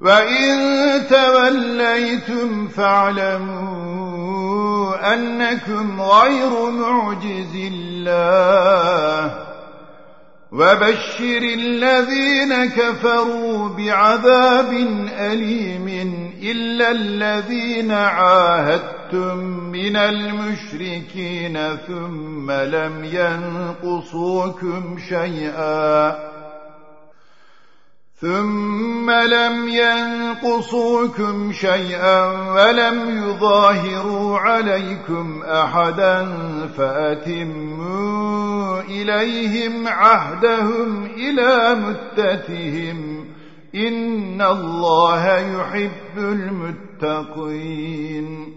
وإن توليتم فاعلموا أنكم غير معجز الله وبشر الذين كفروا بعذاب أليم إلا الذين عاهدتم من المشركين ثم لم ينقصوكم شيئا ثم لم ينقصوكم شيئا ولم يظاهروا عليكم أحدا فأتموا إليهم عهدهم إلى متتهم إن الله يحب المتقين